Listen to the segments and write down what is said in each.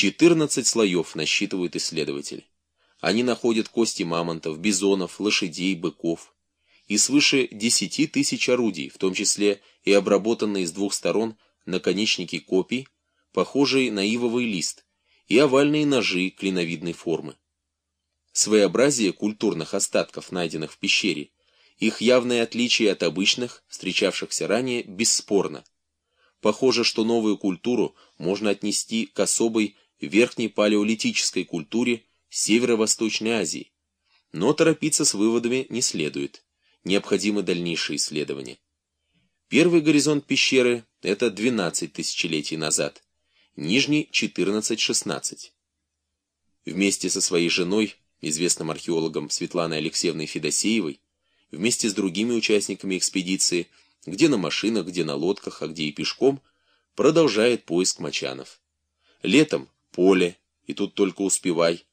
14 слоев насчитывают исследователи. Они находят кости мамонтов, бизонов, лошадей, быков. И свыше 10 тысяч орудий, в том числе и обработанные с двух сторон наконечники копий, похожие на ивовый лист, и овальные ножи клиновидной формы. Своеобразие культурных остатков, найденных в пещере, их явное отличие от обычных, встречавшихся ранее, бесспорно. Похоже, что новую культуру можно отнести к особой верхней палеолитической культуре Северо-Восточной Азии. Но торопиться с выводами не следует. Необходимы дальнейшие исследования. Первый горизонт пещеры – это 12 тысячелетий назад, нижний – 14-16. Вместе со своей женой, известным археологом Светланой Алексеевной Федосеевой, вместе с другими участниками экспедиции, где на машинах, где на лодках, а где и пешком, продолжает поиск мочанов. Летом – поле, и тут только успевай.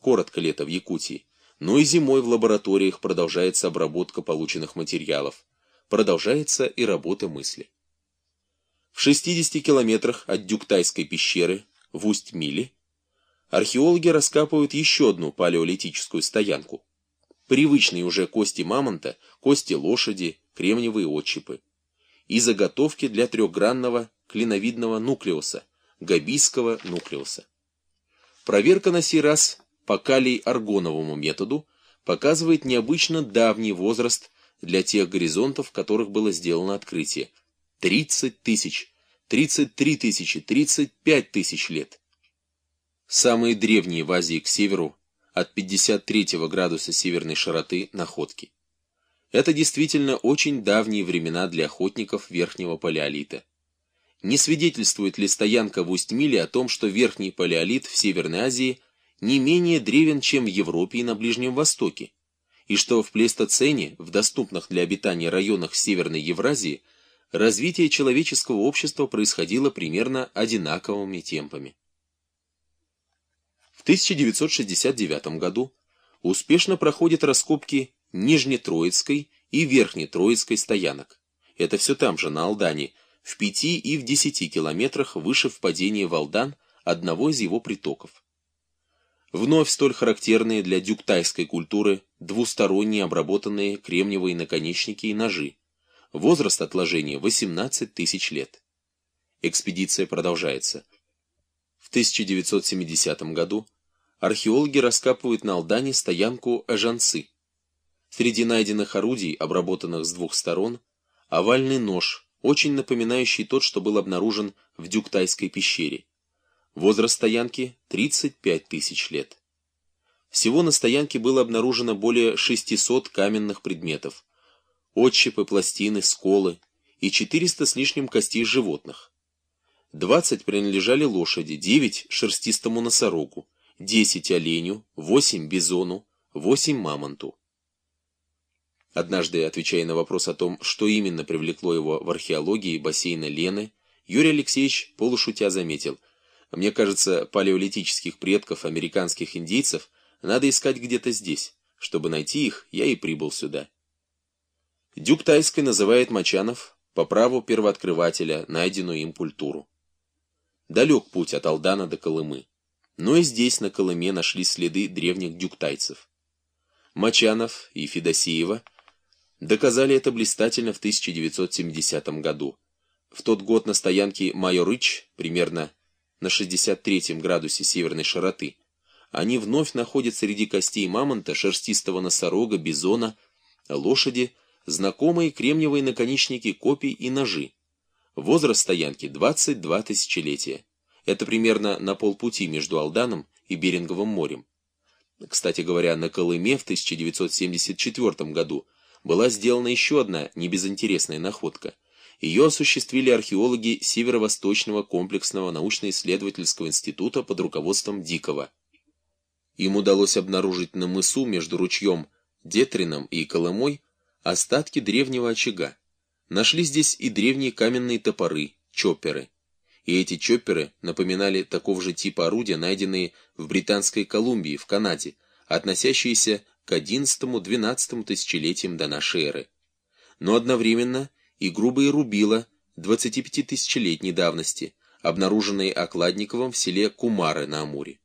Коротко лето в Якутии. Но и зимой в лабораториях продолжается обработка полученных материалов. Продолжается и работа мысли. В 60 километрах от Дюктайской пещеры, в Усть-Миле, археологи раскапывают еще одну палеолитическую стоянку. Привычные уже кости мамонта, кости лошади, кремниевые отщипы. И заготовки для трехгранного клиновидного нуклеуса, габийского нуклеуса. Проверка на сей раз по калий-аргоновому методу показывает необычно давний возраст для тех горизонтов, в которых было сделано открытие. 30 тысяч, 33 тысячи, 35 тысяч лет. Самые древние в Азии к северу от 53 градуса северной широты находки. Это действительно очень давние времена для охотников верхнего палеолита. Не свидетельствует ли стоянка в Усть-Миле о том, что верхний палеолит в Северной Азии не менее древен, чем в Европе и на Ближнем Востоке, и что в плейстоцене, в доступных для обитания районах Северной Евразии, развитие человеческого общества происходило примерно одинаковыми темпами. В 1969 году успешно проходят раскопки Нижнетроицкой и Верхнетроицкой стоянок. Это все там же, на Алдане, в 5 и в 10 километрах выше впадения в Алдан одного из его притоков. Вновь столь характерные для дюктайской культуры двусторонние обработанные кремниевые наконечники и ножи. Возраст отложения 18 тысяч лет. Экспедиция продолжается. В 1970 году археологи раскапывают на Алдане стоянку Ажанцы. Среди найденных орудий, обработанных с двух сторон, овальный нож, очень напоминающий тот, что был обнаружен в Дюктайской пещере. Возраст стоянки – 35 тысяч лет. Всего на стоянке было обнаружено более 600 каменных предметов, отщепы, пластины, сколы и 400 с лишним костей животных. 20 принадлежали лошади, 9 – шерстистому носорогу, 10 – оленю, 8 – бизону, 8 – мамонту. Однажды, отвечая на вопрос о том, что именно привлекло его в археологии бассейна Лены, Юрий Алексеевич полушутя заметил, «Мне кажется, палеолитических предков американских индейцев надо искать где-то здесь. Чтобы найти их, я и прибыл сюда». Дюк Тайской называет Мачанов по праву первооткрывателя найденную им культуру. Далек путь от Алдана до Колымы. Но и здесь, на Колыме, нашли следы древних дюктайцев. Мачанов и Федосеева доказали это блистательно в 1970 году. В тот год на стоянке Майорыч, примерно на 63 градусе северной широты, они вновь находят среди костей мамонта, шерстистого носорога, бизона, лошади, знакомые кремниевые наконечники копий и ножи. Возраст стоянки 22 тысячелетия. Это примерно на полпути между Алданом и Беринговым морем. Кстати говоря, на Колыме в 1974 году была сделана еще одна небезынтересная находка. Ее осуществили археологи Северо-Восточного комплексного научно-исследовательского института под руководством Дикого. Им удалось обнаружить на мысу между ручьем Детрином и Колымой остатки древнего очага. Нашли здесь и древние каменные топоры, чопперы. И эти чопперы напоминали такого же типа орудия, найденные в Британской Колумбии, в Канаде, относящиеся к XI-XII тысячелетиям до нашей эры. Но одновременно и грубые рубила 25-тысячелетней давности, обнаруженные Окладниковым в селе Кумары на Амуре.